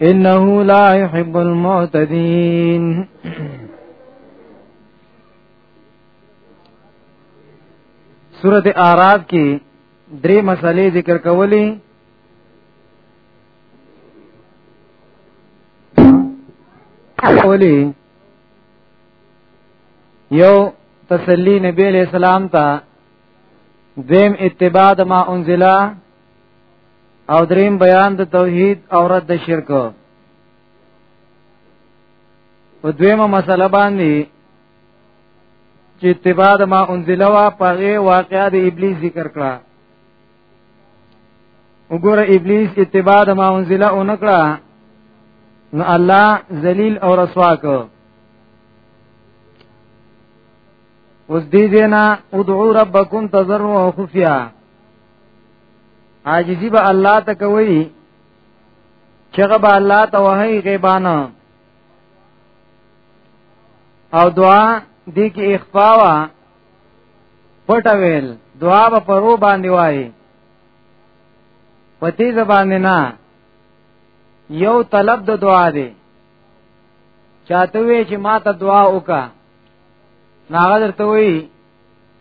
انه لا يحب المعتدين سورت اعراف کې درې مسلې ذکر کولې کولې یو تسلی نبی علیہ السلام ته دیم اتباع ما انزلا او دریم بیان د توحید او رد شرک په دویمه مسله باندې چې اتباع د ما انزله وا پغه واقعا د ابلیس ذکر کړه وګوره ابلیس اتباع د ما انزله اونکړه نو الله ذلیل او رسوا کو اوس دې دینا ادعو ربکم تضرعا وخفیا عاجزی به الله ته کوي چغه به الله ته وهي غیبانه او دعا دې کې اخفا وا پټویل دعا به پرو باندې وایي پتی زبان نه یو طلب د دعا دی چاته وی چې ما ته دعا وکا ناغه درته وی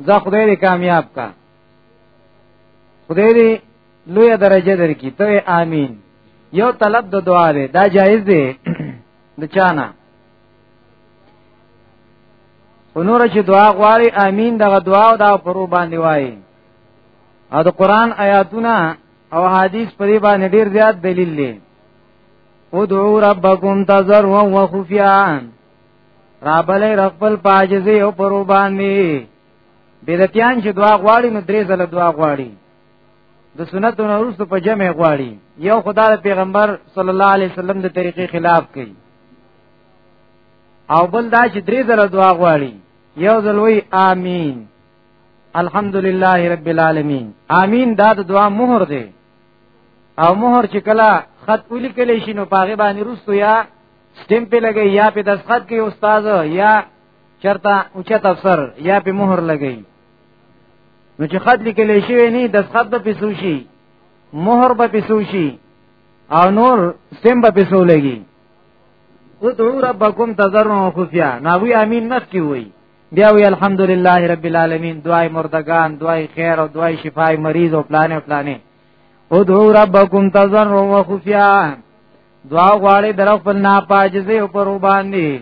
زه خدای دې کامیاب کا خدای دې لوی درجه درکې ته امين یو طلب د دعا دی دا جایز دی د چانه ونور چې دعا غواړي امين دغه دعا او دا پرو باندې وایي او د قران آیاتونه او حدیث پرې باندې ډیر زیات دلیل دی ادعو ربکم تزروا وخفیا رابلې رب الپاجزه او پرو باندې بدعتيان چې دعا غواړي نو درې ځله دعا غواړي د سنتو نه وروسته په جمع غواړي یو خدای د پیغمبر صلی الله علیه وسلم د طریقې خلاف کوي او بل دا چې درې ځله دعا غواړي یو ځل وی آمین الحمدلله رب العالمین آمین دا د دعا مهر دی او مهر چې کله خط ولیکل شي نو پاغه باندې رسو یا سټمپ لګي یا په دستخط کې استاد یا چرته اوچت افسر یا په مهر لګی نو چې خط لیکل شي نه د خط په پیسو شي مهر په پیسو شي او نور سیم په پیسو لګي او دو ربکم تزرن خفیا ناوی امین نخ کی وی بیا وی الحمدلله رب العالمین دعای مردگان دعای خیر او دعای شفای مریض او پلانې پلانې او دو ربکم تزرن خفیا دعا غواړي درخ په ناپاجزه او پر وباندې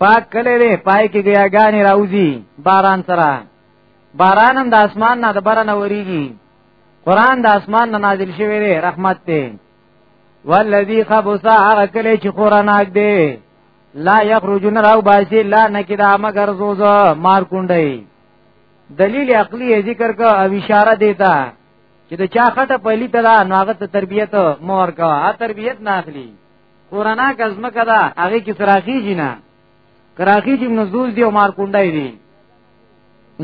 پاک کله دی پای کې ګیاګانی راوځي باران سره باران هم د اسمان نه د برنه وریږي قران د اسمان نه نازل شوی دی رحمت دی والذي خبث هغه کله چې قراناک دی لا یخرجون راو باسی لا نکدا مگر زوز مار کونډي دلیل عقلی ذکر کا او اشاره دیتا چې د چا خټه پهلی تلا ناغت تربیت مور کا ا تربیت نه اخلي کورانا کزمه کدا هغه کې تراخی جنا کراخی جیم نزول دی او مار کونډای دی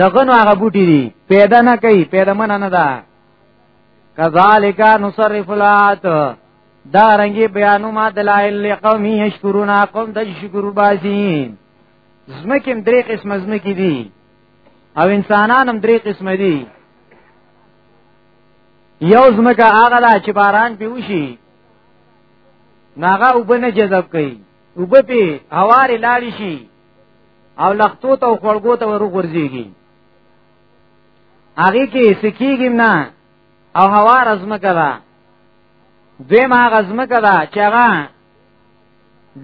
دغه نو هغه بوټی دی پیدا نه کوي پیدا من نه ده کذالک نصرف الات دا رنگی بیانو ما دلائل لقومی یشکرون قوم د شکر باسین زمکم درې قسم زمکی دي او انسانان هم درې قسم دي یو زمکه هغه چې باران پیوشي ناغه وبنه جذب کوي وب په هوار لاړ شي او لختو ته خړګو ته ورو ورځيږي هغه کې سکیږي نه او هوا رزمه کړه دوی ما غزمه کړه چې هغه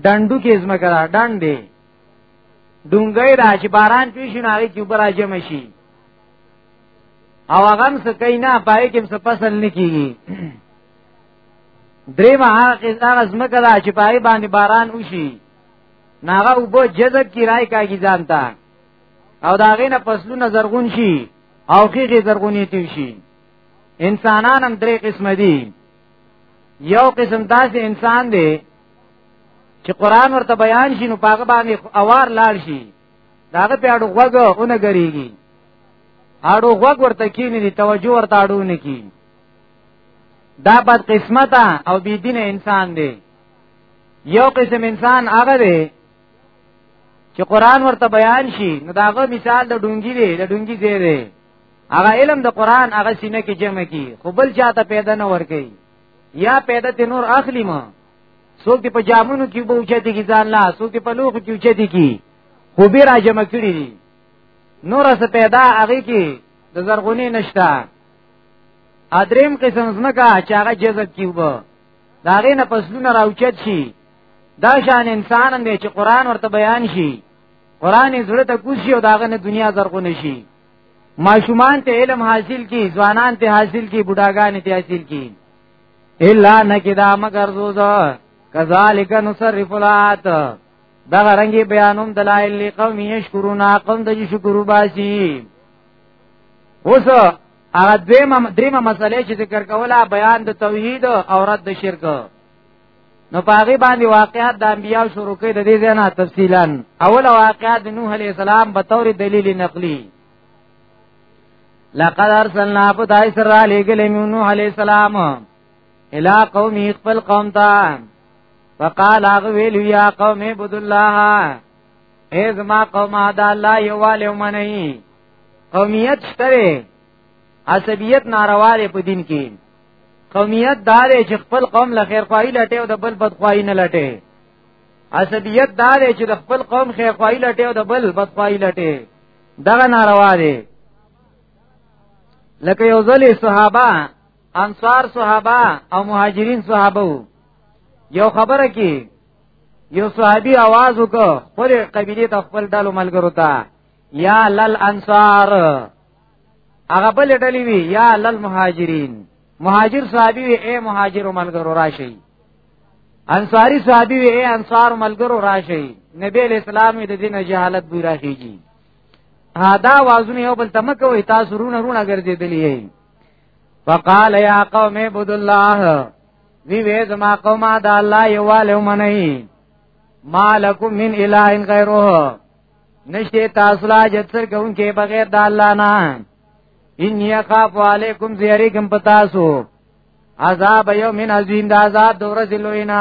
ډندو کې زمه کړه ډندې ډونګې را چې باران پیښین هغه کې اوپر راځم شي او هغه هم سکینا پای کې څه پسل نکېږي دریم هغه هغه زمکه ده چې پای باندې باران وشي ناغه وبو جذب کی رای کاږي ځانتا او دا غینه فصلونه زرغون شي او کیږي زرغونی تیو شي انسانان هم درې قسم دي یو قسم داسې انسان دی چې قران ورته بیان شي نو پاګه باندې اوار لال شي داغه په اړو غوګه اونګریږي اړو غوګ ورته کینې دي توجه ورته اړو نه کی دا بد قسمت او بی دین انسان دی یو قسم انسان هغه دی چې قران ورته بیان شي نو داغه مثال د ډونګي دی د ډونګي ځای دی هغه علم د قران هغه سینه کې جمع کی خو بل چاته پیدا نه ور کوي یا پیدا ته نور اخلي ما څوک په جامونو کې به اوچتي کی ځان لا څوک په لوخ کې اوچتي کی خو به را جمع کړی دي نور څه پیدا هغه کې د زرغونی نشتا ادریم قسم زمکا چې هغه جذب کیوبه دا غې نه پسلونه راوچت شي دا شان انسان دی چې قران ورته بیان شي قران یې زړه ته کوشي او داغه نه دنیا زرغونه شي ماشومان ته علم حاصل کی ځوانان ته حاصل کی بډاګان ته حاصل کی الا نکدا مگر زوزا کذالک نصرف الات دا رنگي بیانوم دلائل لقوم یشکرون قوم د شکر وباسي اوس هغه دیمه دریمه مسله چې ذکر کوله بیان د توحید او رد د شرک نو پاغي باندې واقعات د انبیاء شروع کړي د دې ځای نه تفصیلا اول واقعات د نوح علی السلام به تور دلیل نقلی لقد ارسلنا پتای سر علی گلی نوح علی السلام الى قوم خپل قوم ته فقال اغویل یا قوم عبد الله ایز ما قوم دا الله یو والو منئی قومیت شتره عصبیت ناروا دی په دین کې قومیت دار چې خپل قوم له خیر خوای لټي او د بل بد خوای نه لټي عصبیت دار چې د خپل قوم خیر خوای لټي او د بل بد خوای لټي دغه ناروا دی لکه یو ځل صحابه انصار صحابه او مهاجرین صحابه یو خبره کې یو صحابي आवाज وکړ خپل قبيله ته خپل ډلو ملګرو ته یا لل انصار هغه بل ډلې وی یا لل مهاجرین مهاجر صحابي وی اے مهاجر ملګرو راشي انصاری صحابي وی اے انصار ملګرو راشي نبی اسلام د دین جهالت دوی راخیږي دا وازونه یو بل تمکه وي تاسو رونه رونه ګرځېدلی یې فقال یا قوم عبد الله وی وی زما قومه د الله یواله منئ مالکم من اله غیره نشته تاسو لا جتر کوم کې بغیر د الله نه ان یخاف علیکم زیریکم پتاسو عذاب یوم عظیم د عذاب دور ذلوینا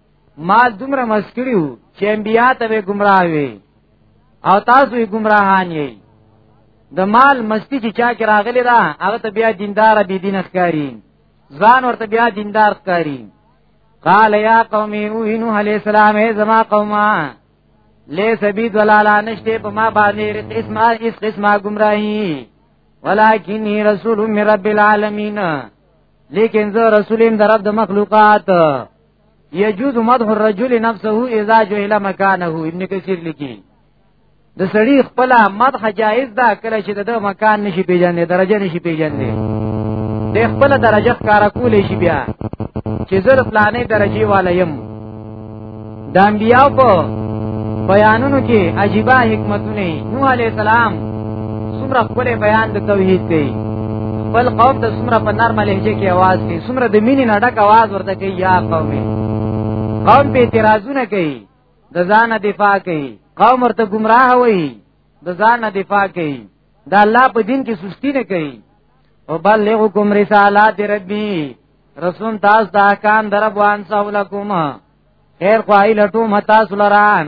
ما دومره مسکړیو چې انبیا ته به گمراه وي او تاسو یې گمراهان یې د مال مستی چې چا کې راغلی دا هغه ته بیا دیندار بی دین ښکاری ځان ورته بیا دیندار ښکاری قال یا قوم اوینو علی السلام ای زما قومه لیس بی دلالا نشته په ما باندې قسمه اس قسمه گمراهی ولکنی رسول من رب العالمین لیکن زه رسولیم در رب د مخلوقات یجوز مدح الرجل نفسه اذا جهل مکانه ابن کثیر لیکي د سړی خپل مدح جایز ده کله چې د مکان نشي پیژندې درجه نشي پیژندې د خپل درجه کار کولې شي بیا چې زر پلانې درجه والا يم د انبیاء په بیانونو کې عجیبه حکمتونه نوح علی السلام څومره خپل بیان د توحید دی خپل قوم ته څومره په نرمه لهجه کې आवाज کوي څومره د مینې نه ډک आवाज ورته کوي یا قومي قوم په اعتراضونه کوي د ځان دفاع کوي قوم ورته گمراه وي د ځان دفاع کوي د الله په دین کې سستی نه کوي او بلغکم رسالات ربی رسول تاسو ته کان دربوان سوالکم خیر خوای لټو متا سلران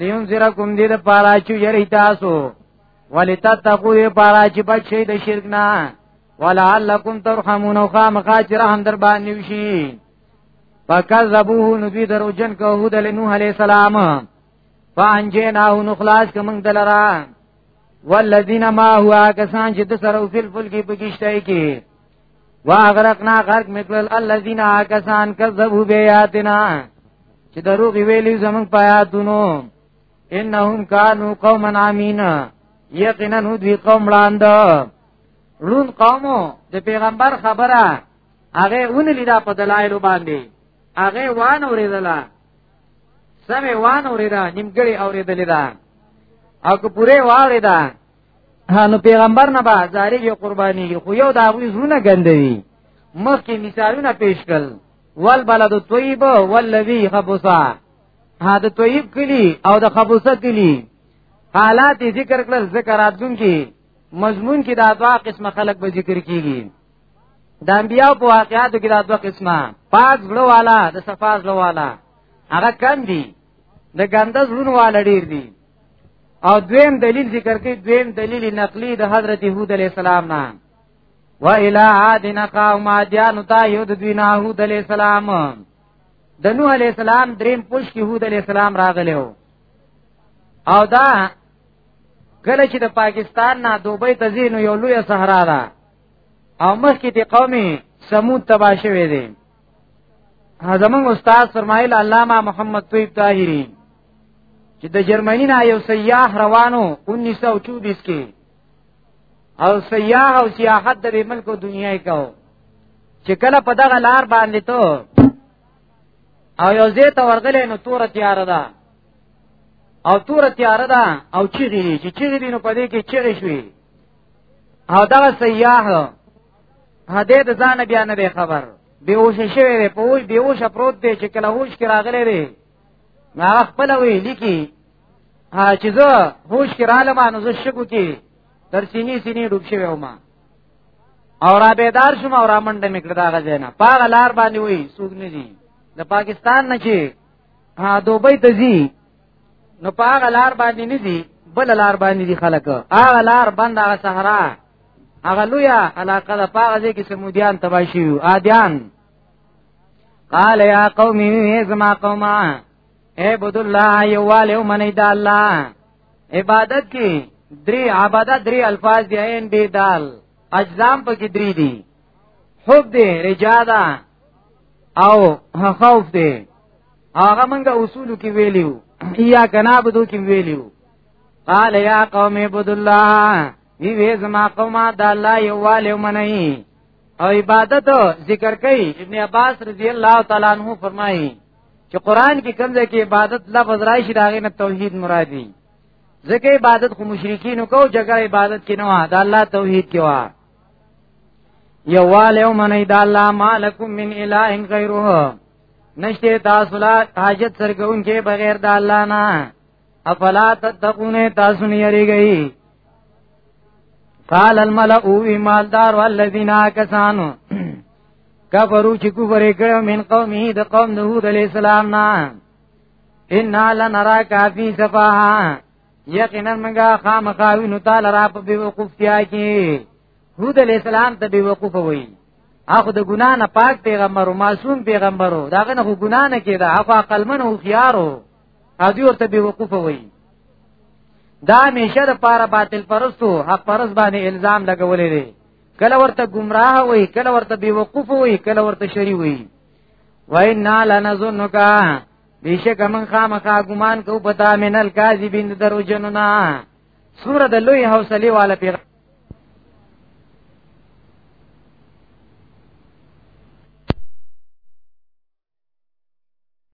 لیون زیرا کوم دې د پارا چې یری تاسو ولتتقوا دې پارا چې بچ شي د شرک نه ولعلکم ترحمون او خامخا چې رحم در باندې وشي فکذبوه نو دوی درو جن کو هود له نوح علی السلام فانجیناه نو خلاص کوم دلرا والذین ما هو کسان چې د سره فل فل کې بګشتای کې واغرقنا غرق مکل الذين كسان كذبوا بآياتنا چې دروغ ویلي زمون پیاتونو انهم كانوا قوما عمين یقینا دوی قوم لاند لون قومو د پیغمبر خبره هغه اون لیدا په دلایل باندې هغه وان اوریدله سمه وان اوریدا نیمګړی اوریدلې ده او که پوره واوریدا نو پیغمبر نه به زاری یو قرباني خو یو دا غوی زونه ګندوي مخکې مثالونه پیش کړل ول بلد طیب والذی خبصا ها د طیب کلی او د خبصه کلی حالات ذکر کړل ذکر راتون کې مضمون کې دا دوا قسمه خلق به ذکر کیږي د انبیاء په واقعاتو کې دا دوا قسمه پاک غړو والا د صفاز غړو والا هغه کم دي د ګنده زړونو والا ډیر دي او دویم دلیل ذکر کوي دویم دلیل نقلی د حضرت هود علی السلام نه و الى عاد نقام عادیان تا یو د دوی نه هود علی السلام د نوح علی السلام دریم پوش کې هود علی السلام راغلی او دا کله چې د پاکستان نه دوبۍ ته ځینو یو لوی صحرا ده او مخکې د قومي سمود تبا شوی دی زمون استاد فرمایل علامه محمد طیب طاهری چې د جرمنی نه یو سیاح روانو 1924 کې او سیاح او سیاحت د ملک او دنیا کې کو چې کله په دغه لار باندې ته او یو زه ته ورغلې نو تور تیار ده او تور تیار ده او چیغې چې چیغې نو پدې کې چیغې شوې او دا سیاح هده د ځان بیا نه خبر به اوش شوی دی په اوش به اوش پروت دی چې کله هوش کې راغلی دی نو هغه خپل وی لیکي چې زه هوش کې رالم نو زه شګو کې تر سینې سینې ډوب شوی وم او را بیدار شوم او را منډه میکړه دا غځه نه پاغه لار باندې وی سوګ نه دي د پاکستان نه چې ها دوبۍ ته ځي نو پاغه لار باندې نه دي بل لار باندې دي خلک هغه لار بند هغه صحرا هغه لوی علاقه د پاغه ځای کې سمودیان تبا شي عادیان قال یا قوم زما قوما عبد الله یواله من د الله عبادت کې درې عبادت درې الفاظ دی عین دی دال اجزام په کې درې دي حب دی رجادا او خوف دی هغه موږ اصول کې ویلیو یا کنابدو کې ویلیو قال یا قوم عبد الله وی وی زما قومه د الله یو والو منئی او عبادت ذکر کوي ابن عباس رضی الله تعالی عنہ فرمایي چې قران کې کوم ځای کې عبادت لفظ راشي داغه نه توحید مرادي ځکه عبادت خو مشرکین کو جګړه عبادت کې نه و دا الله توحید کې و یواله من اید الله مالکم من اله غیره نشته تاسو لا حاجت سرګون کې بغیر د الله نه افلا تتقون تاسو نه یریږئ قال الملأ مالدار والذین کسانو کفرو چې کوبر کړه من قومه د قوم نوح علی السلام نه ان لنرا کافی صفاها یقینا موږ خامخاوی نو تعالی را په بیوقوفتیا کې هود علی السلام ته بیوقوف وایي هغه د ګنا نه پاک پیغمبر او معصوم پیغمبرو داغه نه ګنا نه کیده هغه عقلمن او خيارو او دی ورته به وقوف وایي دا میشه د پاره باطل پرستو حق پرست باندې الزام لګولې دي کله ورته گمراه وای کله ورته بی وقوف وای کله ورته شری وای وای نا لنظنک بیشک من خامخا ګمان کو پتا من الکاذبین درو جننا سوره د لوی حوصله والا پیغام